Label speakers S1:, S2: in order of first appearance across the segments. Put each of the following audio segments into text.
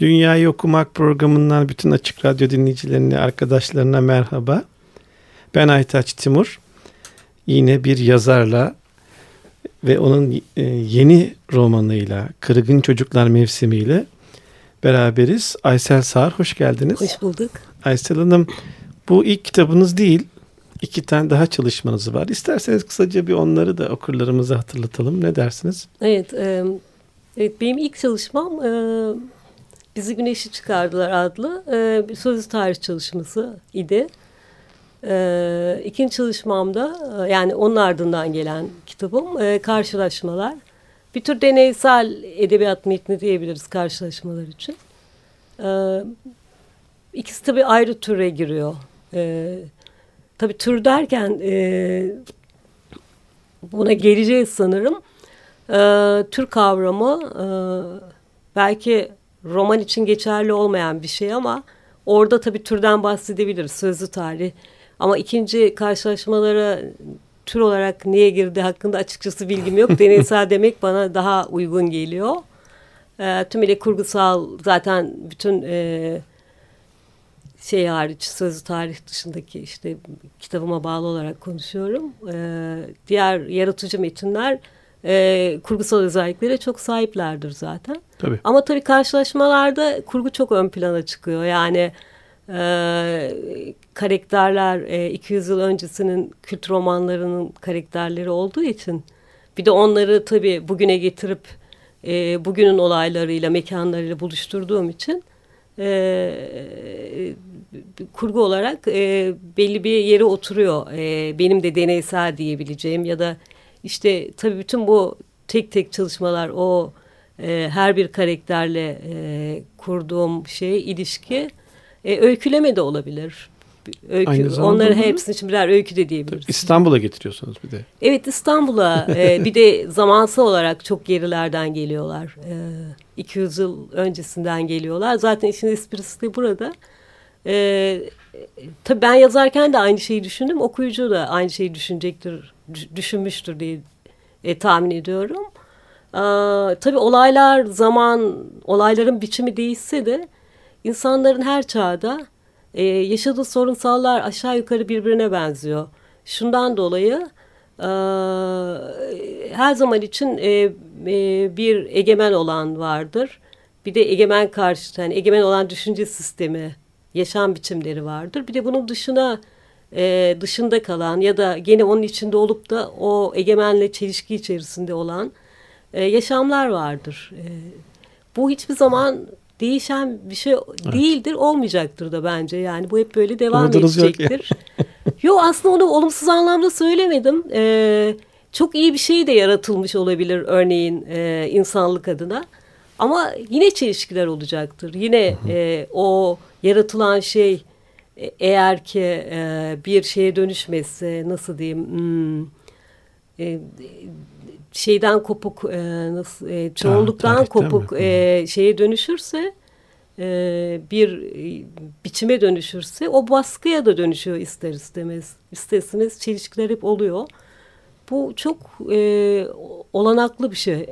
S1: Dünyayı Okumak programından bütün Açık Radyo dinleyicilerine, arkadaşlarına merhaba. Ben Aytaç Timur. Yine bir yazarla ve onun e, yeni romanıyla Kırgın Çocuklar Mevsimiyle beraberiz. Aysel Sağır hoş geldiniz.
S2: Hoş bulduk.
S1: Aysel Hanım bu ilk kitabınız değil. İki tane daha çalışmanız var. İsterseniz kısaca bir onları da okurlarımıza hatırlatalım. Ne dersiniz?
S2: Evet, e, evet benim ilk çalışmam e, Bizi Güneşi Çıkardılar adlı e, bir sözlü tarih çalışması idi. E, ikinci çalışmamda e, yani onun ardından gelen kitabım e, Karşılaşmalar. Bir tür deneysel edebiyat metni diyebiliriz karşılaşmalar için. E, ikisi tabii ayrı türe giriyor. E, tabii tür derken e, buna geleceğiz sanırım. E, tür kavramı e, belki roman için geçerli olmayan bir şey ama orada tabii türden bahsedebiliriz sözlü tarih. Ama ikinci karşılaşmalara tür olarak niye girdi hakkında açıkçası bilgim yok. Deneysel demek bana daha uygun geliyor. E, tümüyle kurgusal zaten bütün e, şey hariç sözlü tarih dışındaki işte kitabıma bağlı olarak konuşuyorum. E, diğer yaratıcı metinler e, kurgusal özelliklere çok sahiplerdir zaten.
S1: Tabii.
S2: Ama tabii karşılaşmalarda kurgu çok ön plana çıkıyor. Yani e, karakterler e, 200 yıl öncesinin kült romanlarının karakterleri olduğu için bir de onları tabii bugüne getirip e, bugünün olaylarıyla, mekanlarıyla buluşturduğum için e, kurgu olarak e, belli bir yere oturuyor. E, benim de deneysel diyebileceğim ya da işte tabii bütün bu tek tek çalışmalar o e, her bir karakterle e, kurduğum şey ilişki e, öyküleme de olabilir. Öykü, onları hepsini için birer öykü de diyebiliriz.
S1: İstanbul'a getiriyorsunuz bir de.
S2: Evet İstanbul'a e, bir de zamansal olarak çok gerilerden geliyorlar. E, 200 yıl öncesinden geliyorlar. Zaten işin esprisi de burada. E, tabii ben yazarken de aynı şeyi düşündüm. Okuyucu da aynı şeyi düşünecektir, düşünmüştür diye e, tahmin ediyorum. E, tabii olaylar, zaman, olayların biçimi değişse de insanların her çağda e, yaşadığı sorunsallar aşağı yukarı birbirine benziyor. Şundan dolayı e, her zaman için e, e, bir egemen olan vardır. Bir de egemen karşı, yani egemen olan düşünce sistemi, yaşam biçimleri vardır. Bir de bunun dışına e, dışında kalan ya da gene onun içinde olup da o egemenle çelişki içerisinde olan e, yaşamlar vardır. E, bu hiçbir zaman değişen bir şey evet. değildir, olmayacaktır da bence. Yani bu hep böyle devam Umudunuz edecektir. Yo aslında onu olumsuz anlamda söylemedim. Ee, çok iyi bir şey de yaratılmış olabilir örneğin e, insanlık adına. Ama yine çelişkiler olacaktır. Yine e, o yaratılan şey e, eğer ki e, bir şeye dönüşmezse nasıl diyeyim hmm, e, şeyden kopuk e, nasıl e, çoğunluktan ha, kopuk e, şeye dönüşürse e, bir e, biçime dönüşürse o baskıya da dönüşüyor ister istemez. İsterseniz çelişkiler hep oluyor. Bu çok e, olanaklı bir şey.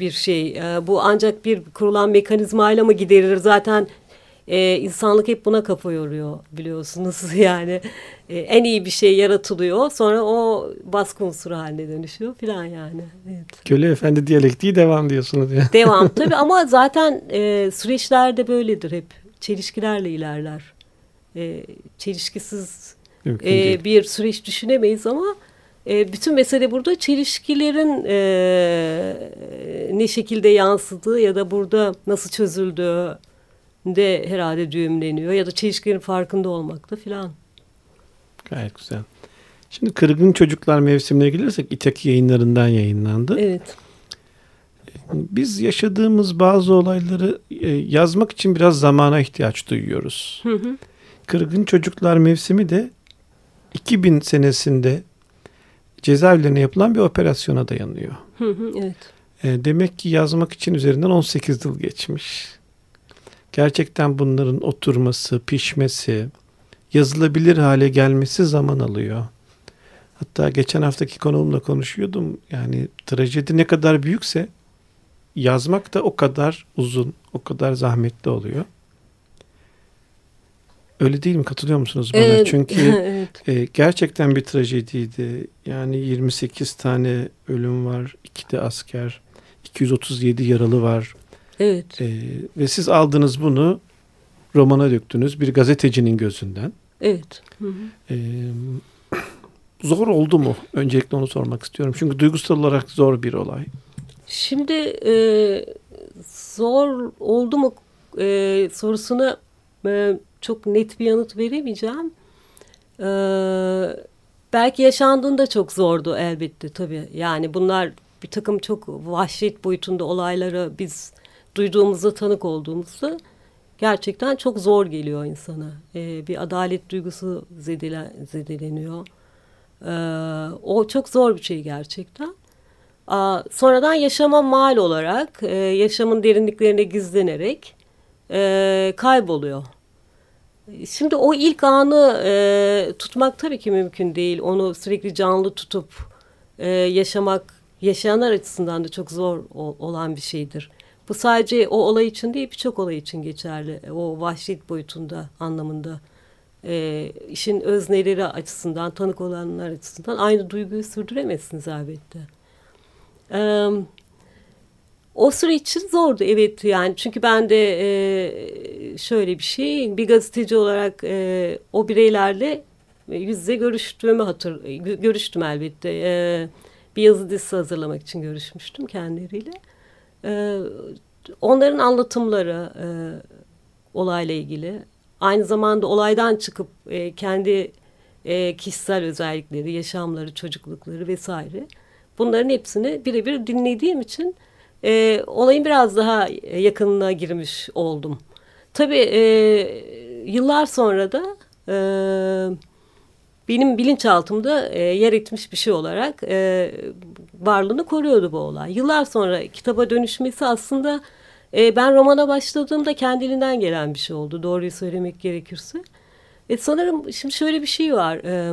S2: Bir şey. E, bu ancak bir kurulan mekanizmayla mı giderilir? Zaten e, insanlık hep buna kafa yoruyor biliyorsunuz yani e, en iyi bir şey yaratılıyor sonra o baskı unsuru haline dönüşüyor filan yani. Evet.
S1: Köle efendi diyalektiği devam diyorsunuz ya.
S2: Devam tabii ama zaten e, süreçler böyle hep çelişkilerle ilerler. E, çelişkisiz e, bir süreç düşünemeyiz ama e, bütün mesele burada çelişkilerin e, ne şekilde yansıdığı ya da burada nasıl çözüldüğü de herhalde düğümleniyor ya da çelişkilerin farkında olmakta filan.
S1: Gayet güzel. Şimdi Kırgın Çocuklar mevsimine gelirsek İtaki yayınlarından yayınlandı.
S2: Evet.
S1: Biz yaşadığımız bazı olayları e, yazmak için biraz zamana ihtiyaç duyuyoruz. Hı hı. Kırgın Çocuklar mevsimi de 2000 senesinde cezaevlerine yapılan bir operasyona dayanıyor.
S2: Hı hı, evet.
S1: E, demek ki yazmak için üzerinden 18 yıl geçmiş gerçekten bunların oturması, pişmesi, yazılabilir hale gelmesi zaman alıyor. Hatta geçen haftaki konuğumla konuşuyordum. Yani trajedi ne kadar büyükse yazmak da o kadar uzun, o kadar zahmetli oluyor. Öyle değil mi? Katılıyor musunuz bana?
S2: Evet,
S1: Çünkü
S2: evet.
S1: e, gerçekten bir trajediydi. Yani 28 tane ölüm var, iki de asker, 237 yaralı var.
S2: Evet.
S1: E, ve siz aldınız bunu romana döktünüz bir gazetecinin gözünden.
S2: Evet. Hı hı.
S1: E, zor oldu mu? Öncelikle onu sormak istiyorum. Çünkü duygusal olarak zor bir olay.
S2: Şimdi e, zor oldu mu e, sorusuna e, çok net bir yanıt veremeyeceğim. E, belki yaşandığında çok zordu elbette tabii. Yani bunlar bir takım çok vahşet boyutunda olaylara biz duyduğumuzda tanık olduğumuzda gerçekten çok zor geliyor insana. E, bir adalet duygusu zedele, zedeleniyor. E, o çok zor bir şey gerçekten. Aa, sonradan yaşama mal olarak, e, yaşamın derinliklerine gizlenerek e, kayboluyor. Şimdi o ilk anı e, tutmak tabii ki mümkün değil. Onu sürekli canlı tutup e, yaşamak, yaşayanlar açısından da çok zor o, olan bir şeydir. Bu sadece o olay için değil, birçok olay için geçerli. O vahşet boyutunda, anlamında. E, işin özneleri açısından, tanık olanlar açısından aynı duyguyu sürdüremezsiniz elbette. Ee, o süre için zordu evet yani çünkü ben de e, şöyle bir şey bir gazeteci olarak e, o bireylerle yüz yüze görüştüğümü hatır görüştüm elbette e, bir yazı dizisi hazırlamak için görüşmüştüm kendileriyle e, onların anlatımları e, olayla ilgili aynı zamanda olaydan çıkıp e, kendi e, kişisel özellikleri yaşamları çocuklukları vesaire Bunların hepsini birebir dinlediğim için e, olayın biraz daha yakınına girmiş oldum. Tabii e, yıllar sonra da e, benim bilinçaltımda e, yer etmiş bir şey olarak e, varlığını koruyordu bu olay. Yıllar sonra kitaba dönüşmesi aslında e, ben romana başladığımda kendiliğinden gelen bir şey oldu. Doğruyu söylemek gerekirse. E, sanırım şimdi şöyle bir şey var. E,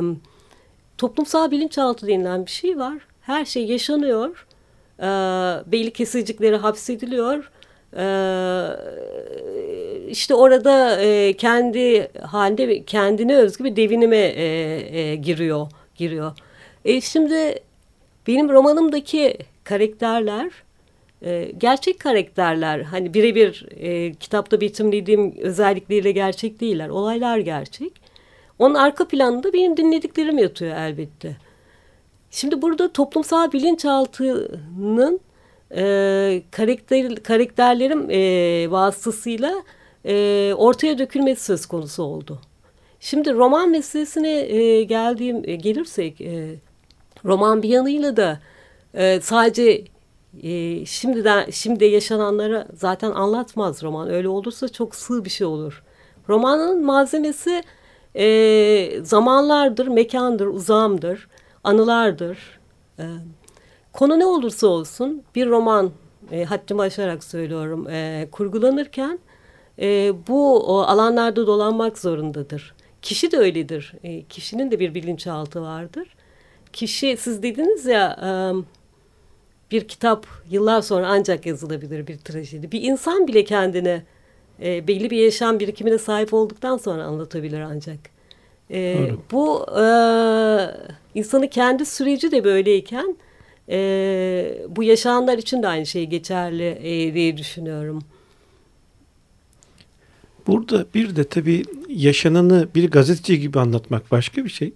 S2: toplumsal bilinçaltı denilen bir şey var her şey yaşanıyor. E, belli kesicikleri hapsediliyor. E, işte orada e, kendi halinde kendine özgü bir devinime e, e, giriyor. giriyor. E, şimdi benim romanımdaki karakterler e, gerçek karakterler. Hani birebir e, kitapta betimlediğim özellikleriyle gerçek değiller. Olaylar gerçek. Onun arka planında benim dinlediklerim yatıyor elbette. Şimdi burada toplumsal bilinçaltının e, karakter, karakterlerim e, vasıtasıyla e, ortaya dökülmesi söz konusu oldu. Şimdi roman meselesine e, geldiğim e, gelirsek e, roman bir yanıyla da e, sadece e, şimdiden şimdi yaşananlara zaten anlatmaz roman. Öyle olursa çok sığ bir şey olur. Romanın malzemesi e, zamanlardır, mekandır, uzamdır anılardır. E, konu ne olursa olsun bir roman e, haddimi aşarak söylüyorum e, kurgulanırken e, bu o alanlarda dolanmak zorundadır. Kişi de öyledir. E, kişinin de bir bilinçaltı vardır. Kişi siz dediniz ya bir kitap yıllar sonra ancak yazılabilir bir trajedi. Bir insan bile kendine e, belli bir yaşam birikimine sahip olduktan sonra anlatabilir ancak. E, bu e, insanın kendi süreci de böyleyken e, bu yaşayanlar için de aynı şey geçerli e, diye düşünüyorum.
S1: Burada bir de tabii yaşananı bir gazeteci gibi anlatmak başka bir şey.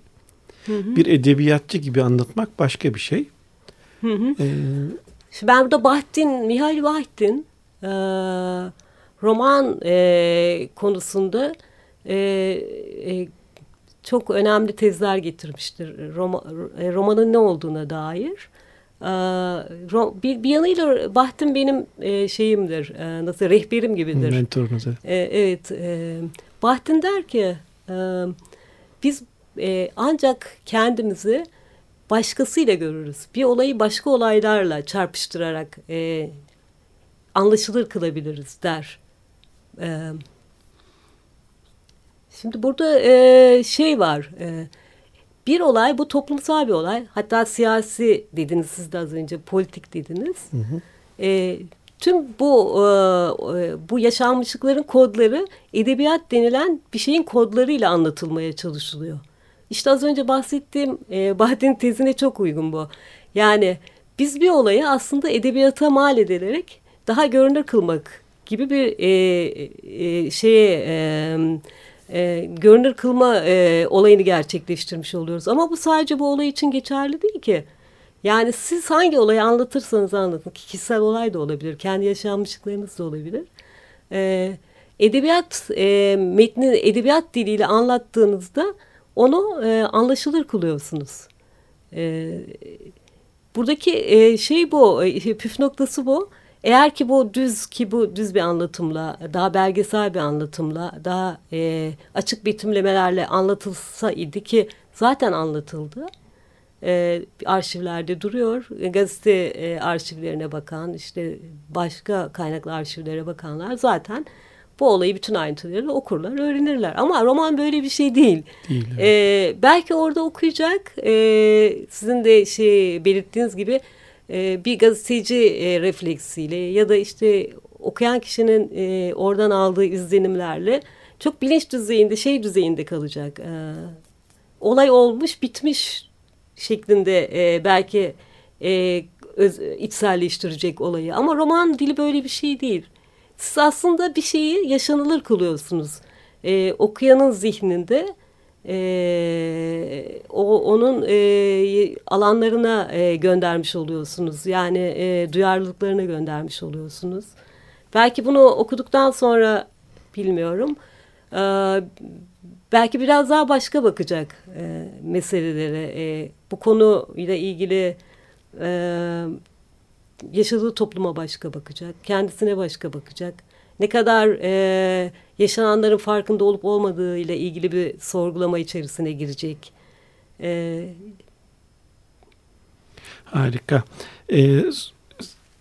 S1: Hı hı. Bir edebiyatçı gibi anlatmak başka bir şey.
S2: Hı hı. Ee, ben burada Bahattin, Mihail Bahattin e, roman e, konusunda e, e, çok önemli tezler getirmiştir Roma, e, romanın ne olduğuna dair. Bir, bir yanıyla Bahtım benim e, şeyimdir, e, nasıl rehberim gibidir.
S1: Mentorunuz.
S2: Evet, Bahtın der ki biz ancak kendimizi başkasıyla görürüz. Bir olayı başka olaylarla çarpıştırarak anlaşılır kılabiliriz der. Evet Şimdi burada e, şey var. E, bir olay bu toplumsal bir olay. Hatta siyasi dediniz siz de az önce politik dediniz. Hı hı. E, tüm bu e, e, bu yaşanmışlıkların kodları edebiyat denilen bir şeyin kodlarıyla anlatılmaya çalışılıyor. İşte az önce bahsettiğim e, Bahattin'in tezine çok uygun bu. Yani biz bir olayı aslında edebiyata mal edilerek daha görünür kılmak gibi bir e, e, şeye e, e, görünür kılma e, olayını gerçekleştirmiş oluyoruz. Ama bu sadece bu olay için geçerli değil ki. Yani siz hangi olayı anlatırsanız anlatın. Kişisel olay da olabilir. Kendi yaşanmışlıklarınız da olabilir. E, edebiyat e, metni edebiyat diliyle anlattığınızda onu e, anlaşılır kılıyorsunuz. E, buradaki e, şey bu, e, püf noktası bu. Eğer ki bu düz ki bu düz bir anlatımla, daha belgesel bir anlatımla, daha e, açık betimlemelerle anlatılsa idi ki zaten anlatıldı. E, arşivlerde duruyor. Gazete e, arşivlerine bakan, işte başka kaynaklı arşivlere bakanlar zaten bu olayı bütün ayrıntılarıyla okurlar, öğrenirler. Ama roman böyle bir şey değil. değil evet. ee, belki orada okuyacak, e, sizin de şey belirttiğiniz gibi e, bir gazeteci e, refleksiyle ya da işte okuyan kişinin e, oradan aldığı izlenimlerle çok bilinç düzeyinde, şey düzeyinde kalacak. E, olay olmuş, bitmiş şeklinde e, belki e, öz, içselleştirecek olayı. Ama roman dili böyle bir şey değil. Siz aslında bir şeyi yaşanılır kılıyorsunuz. E, okuyanın zihninde e, o onun e, alanlarına e, göndermiş oluyorsunuz. Yani e, duyarlılıklarına göndermiş oluyorsunuz. Belki bunu okuduktan sonra bilmiyorum. E, belki biraz daha başka bakacak e, meselelere. E, bu konuyla ilgili e, yaşadığı topluma başka bakacak, kendisine başka bakacak. Ne kadar e, yaşananların farkında olup olmadığı ile ilgili bir sorgulama içerisine girecek. E,
S1: Harika. Ee,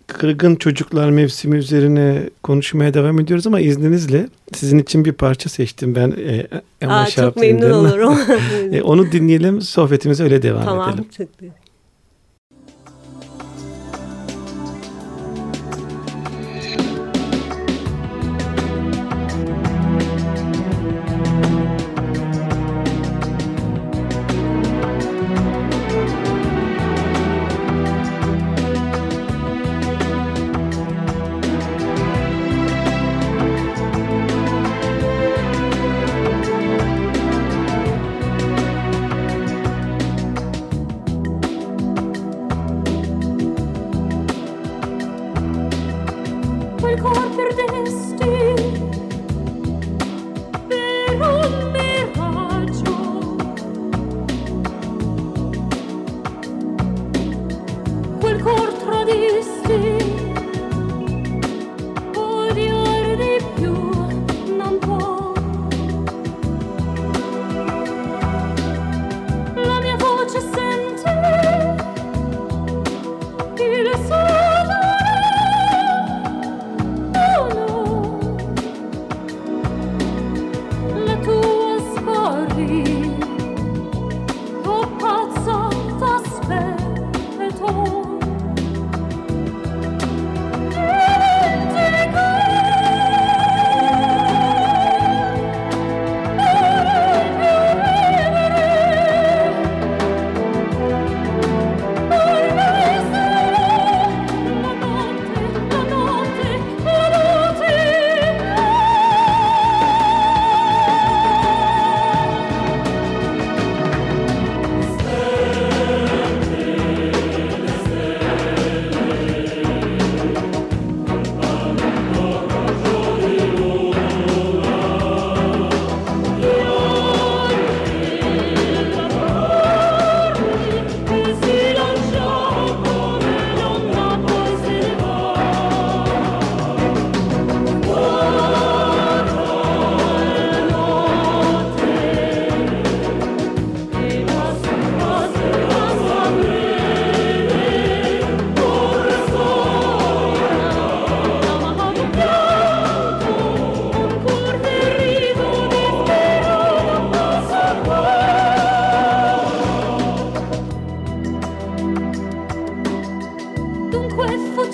S1: kırgın çocuklar mevsimi üzerine konuşmaya devam ediyoruz ama izninizle sizin için bir parça seçtim ben. E,
S2: Aa, çok memnun olurum.
S1: e, onu dinleyelim, sohbetimize öyle devam
S2: tamam,
S1: edelim.
S2: Tamam, çok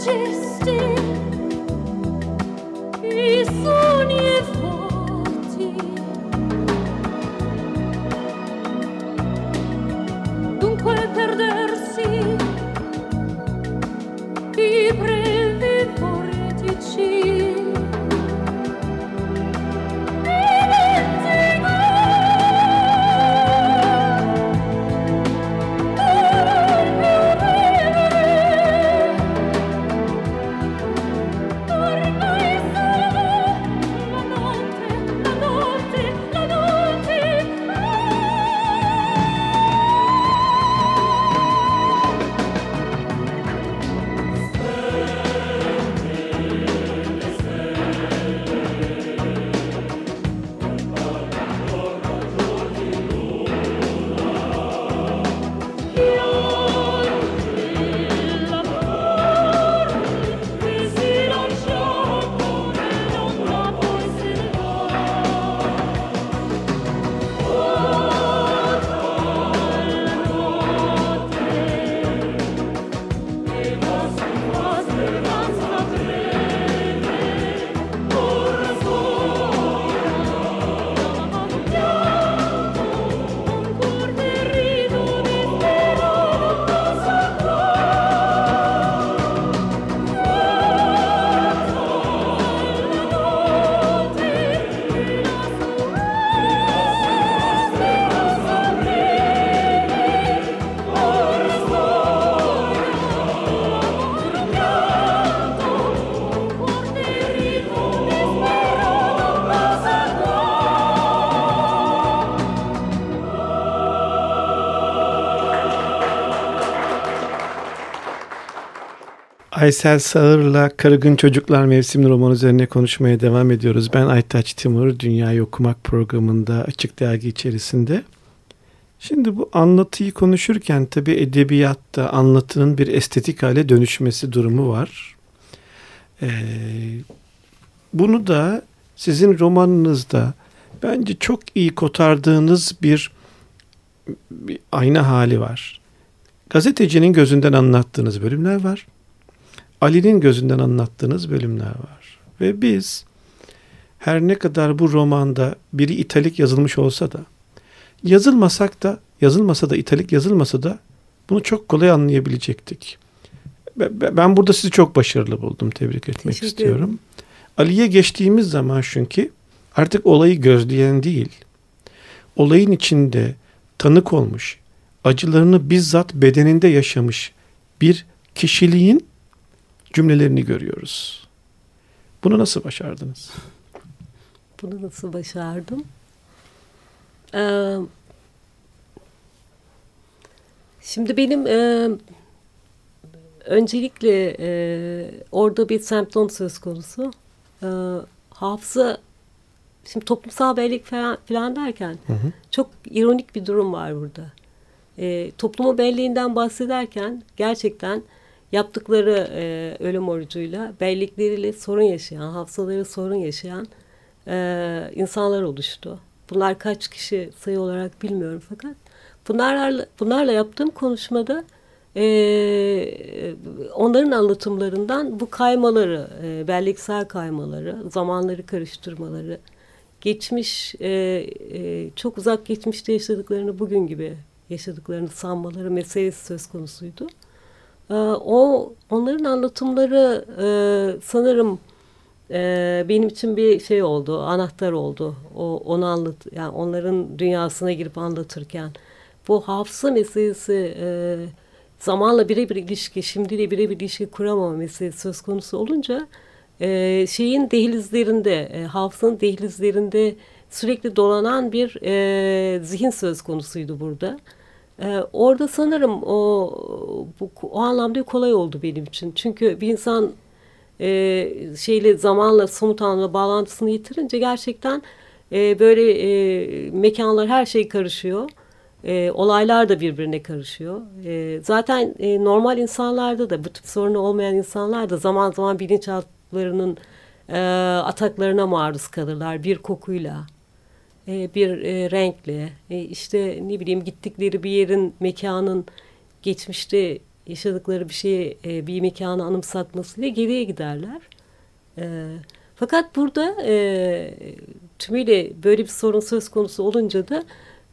S2: noches
S1: Aysel Sağır'la Karıgın Çocuklar Mevsimli roman üzerine konuşmaya devam ediyoruz. Ben Aytaç Timur, Dünyayı Okumak programında Açık Dergi içerisinde. Şimdi bu anlatıyı konuşurken tabi edebiyatta anlatının bir estetik hale dönüşmesi durumu var. Ee, bunu da sizin romanınızda bence çok iyi kotardığınız bir, bir ayna hali var. Gazetecinin gözünden anlattığınız bölümler var. Ali'nin gözünden anlattığınız bölümler var. Ve biz her ne kadar bu romanda biri italik yazılmış olsa da yazılmasak da yazılmasa da italik yazılmasa da bunu çok kolay anlayabilecektik. Ben burada sizi çok başarılı buldum. Tebrik etmek Teşekkür istiyorum. Ali'ye geçtiğimiz zaman çünkü artık olayı gözleyen değil, olayın içinde tanık olmuş, acılarını bizzat bedeninde yaşamış bir kişiliğin cümlelerini görüyoruz. Bunu nasıl başardınız?
S2: Bunu nasıl başardım? Ee, şimdi benim e, öncelikle e, orada bir semptom söz konusu. E, hafıza, şimdi toplumsal bellek falan, falan derken hı hı. çok ironik bir durum var burada. E, toplumun belleğinden bahsederken gerçekten yaptıkları e, ölüm orucuyla bellikleriyle sorun yaşayan, hafızaları sorun yaşayan e, insanlar oluştu. Bunlar kaç kişi sayı olarak bilmiyorum fakat bunlarla, bunlarla yaptığım konuşmada e, onların anlatımlarından bu kaymaları, e, belleksel kaymaları, zamanları karıştırmaları, geçmiş, e, e, çok uzak geçmişte yaşadıklarını bugün gibi yaşadıklarını sanmaları meselesi söz konusuydu. Ee, o onların anlatımları e, sanırım e, benim için bir şey oldu, anahtar oldu. O onu anlat, yani onların dünyasına girip anlatırken bu hafıza meselesi e, zamanla birebir ilişki, şimdiyle birebir ilişki kuramama meselesi söz konusu olunca e, şeyin dehlizlerinde, e, hafızanın dehlizlerinde sürekli dolanan bir e, zihin söz konusuydu burada. Ee, orada sanırım o bu, o anlamda kolay oldu benim için. Çünkü bir insan e, şeyle zamanla somut anlamda bağlantısını yitirince gerçekten e, böyle e, mekanlar her şey karışıyor. E, olaylar da birbirine karışıyor. E, zaten e, normal insanlarda da bu tip sorunu olmayan insanlar da zaman zaman bilinçaltlarının e, ataklarına maruz kalırlar bir kokuyla bir e, renkle e, işte ne bileyim gittikleri bir yerin mekanın geçmişte yaşadıkları bir şeyi e, bir mekanı anımsatmasıyla geriye giderler. E, fakat burada e, tümüyle böyle bir sorun söz konusu olunca da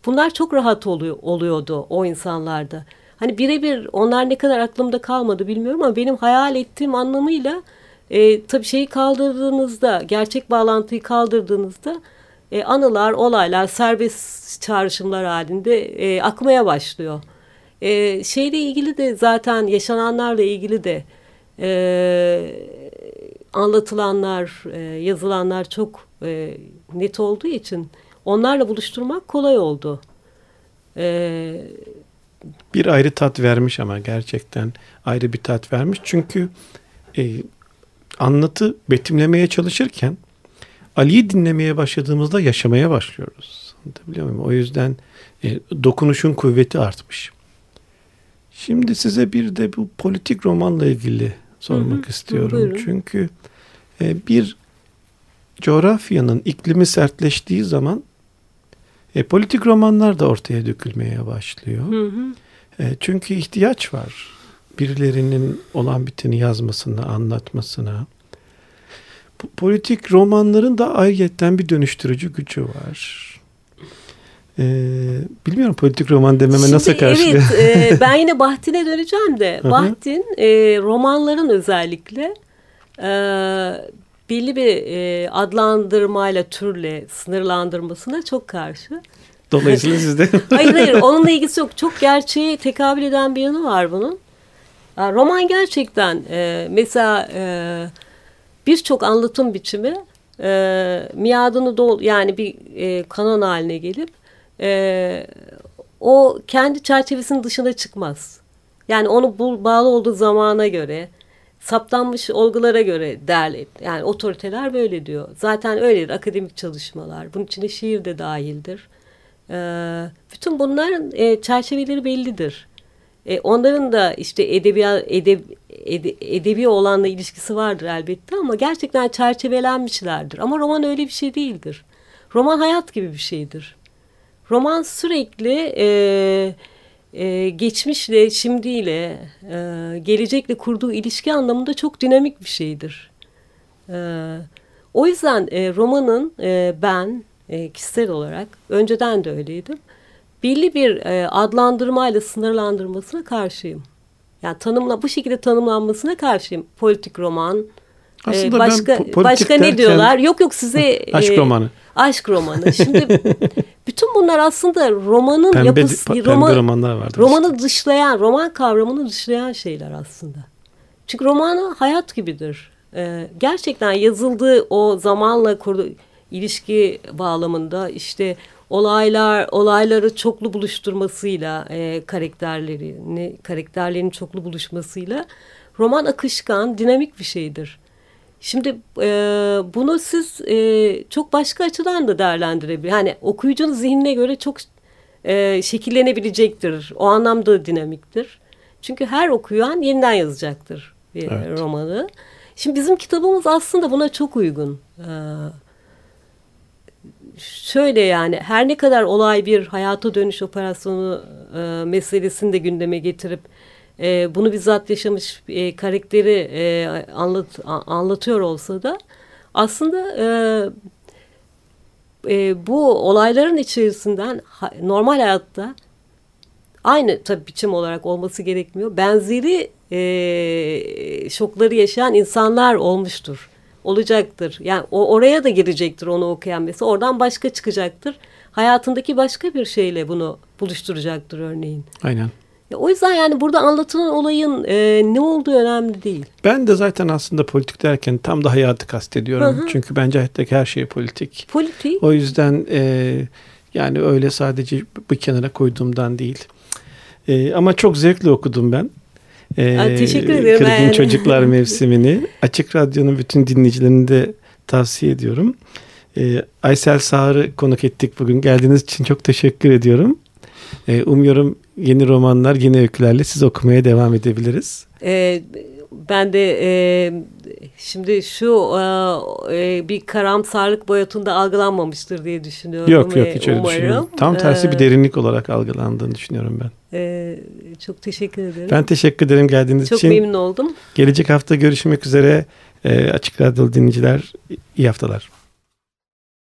S2: bunlar çok rahat oluyor, oluyordu o insanlarda. Hani birebir onlar ne kadar aklımda kalmadı bilmiyorum ama benim hayal ettiğim anlamıyla e, tabii şeyi kaldırdığınızda, gerçek bağlantıyı kaldırdığınızda e, anılar, olaylar, serbest çağrışımlar halinde e, akmaya başlıyor. E, şeyle ilgili de zaten yaşananlarla ilgili de e, anlatılanlar, e, yazılanlar çok e, net olduğu için onlarla buluşturmak kolay oldu.
S1: E, bir ayrı tat vermiş ama gerçekten ayrı bir tat vermiş. Çünkü e, anlatı betimlemeye çalışırken Ali'yi dinlemeye başladığımızda yaşamaya başlıyoruz. Anlatabiliyor muyum? O yüzden e, dokunuşun kuvveti artmış. Şimdi size bir de bu politik romanla ilgili sormak hı hı, istiyorum. Buyurun. Çünkü e, bir coğrafyanın iklimi sertleştiği zaman e, politik romanlar da ortaya dökülmeye başlıyor. Hı hı. E, çünkü ihtiyaç var. Birilerinin olan biteni yazmasına, anlatmasına politik romanların da ayrıyetten bir dönüştürücü gücü var. Ee, bilmiyorum politik roman dememe Şimdi, nasıl karşı?
S2: Evet, e, ben yine Bahtin'e döneceğim de. Bahtin e, romanların özellikle e, belli bir e, adlandırmayla, türle sınırlandırmasına çok karşı.
S1: Dolayısıyla sizde...
S2: hayır hayır onunla ilgisi yok. Çok gerçeğe tekabül eden bir yanı var bunun. roman gerçekten e, mesela... E, birçok anlatım biçimi e, miadını dol yani bir e, kanon haline gelip e, o kendi çerçevesinin dışına çıkmaz. Yani onu bul, bağlı olduğu zamana göre saptanmış olgulara göre değerli. Yani otoriteler böyle diyor. Zaten öyledir akademik çalışmalar. Bunun içinde şiir de dahildir. E, bütün bunların e, çerçeveleri bellidir. E, onların da işte edebiyat, edeb, ede, edebi olanla ilişkisi vardır elbette ama gerçekten çerçevelenmişlerdir. Ama roman öyle bir şey değildir. Roman hayat gibi bir şeydir. Roman sürekli e, e, geçmişle, şimdiyle, e, gelecekle kurduğu ilişki anlamında çok dinamik bir şeydir. E, o yüzden e, romanın e, ben e, kişisel olarak önceden de öyleydim. Belli bir e, adlandırmayla sınırlandırmasına karşıyım. Yani tanımla bu şekilde tanımlanmasına karşıyım. Politik roman,
S1: Aslında
S2: ee, başka
S1: ben
S2: başka
S1: derken,
S2: ne diyorlar? Yok yok size
S1: aşk
S2: e,
S1: romanı.
S2: Aşk romanı. Şimdi bütün bunlar aslında romanın
S1: pembe,
S2: yapısı,
S1: pembe
S2: roman,
S1: romanlar vardı.
S2: romanı
S1: işte.
S2: dışlayan, roman kavramını dışlayan şeyler aslında. Çünkü romanı hayat gibidir. Ee, gerçekten yazıldığı o zamanla kurduğu ilişki bağlamında işte olaylar olayları çoklu buluşturmasıyla e, karakterlerini karakterlerin çoklu buluşmasıyla roman akışkan dinamik bir şeydir. Şimdi e, bunu siz e, çok başka açıdan da değerlendirebilir. Hani okuyucunun zihnine göre çok e, şekillenebilecektir. O anlamda dinamiktir. Çünkü her okuyan yeniden yazacaktır bir evet. romanı. Şimdi bizim kitabımız aslında buna çok uygun. Ee, şöyle yani her ne kadar olay bir hayata dönüş operasyonu e, meselesini de gündeme getirip e, bunu bizzat yaşamış e, karakteri e, anlat, anlatıyor olsa da aslında e, e, bu olayların içerisinden ha, normal hayatta aynı tabii biçim olarak olması gerekmiyor. Benzeri e, şokları yaşayan insanlar olmuştur. Olacaktır. Yani o oraya da girecektir onu okuyan mesela. Oradan başka çıkacaktır. Hayatındaki başka bir şeyle bunu buluşturacaktır örneğin.
S1: Aynen.
S2: O yüzden yani burada anlatılan olayın e, ne olduğu önemli değil.
S1: Ben de zaten aslında politik derken tam da hayatı kastediyorum. Hı hı. Çünkü bence hayattaki her şey politik.
S2: Politik.
S1: O yüzden e, yani öyle sadece bir kenara koyduğumdan değil. E, ama çok zevkle okudum ben.
S2: E, Aa, teşekkür ederim.
S1: Kırgın yani. Çocuklar mevsimini. Açık Radyo'nun bütün dinleyicilerini de tavsiye ediyorum. E, Aysel Sağır'ı konuk ettik bugün. Geldiğiniz için çok teşekkür ediyorum. E, umuyorum yeni romanlar, yeni öykülerle siz okumaya devam edebiliriz.
S2: E, ben de e, şimdi şu e, bir karamsarlık boyutunda algılanmamıştır diye düşünüyorum.
S1: Yok yok hiç öyle düşünmüyorum. Tam tersi bir derinlik olarak algılandığını düşünüyorum ben.
S2: E, çok teşekkür ederim.
S1: Ben teşekkür ederim geldiğiniz
S2: çok
S1: için.
S2: Çok memnun oldum.
S1: Gelecek hafta görüşmek üzere. E, Açık Radyo dinleyiciler iyi haftalar.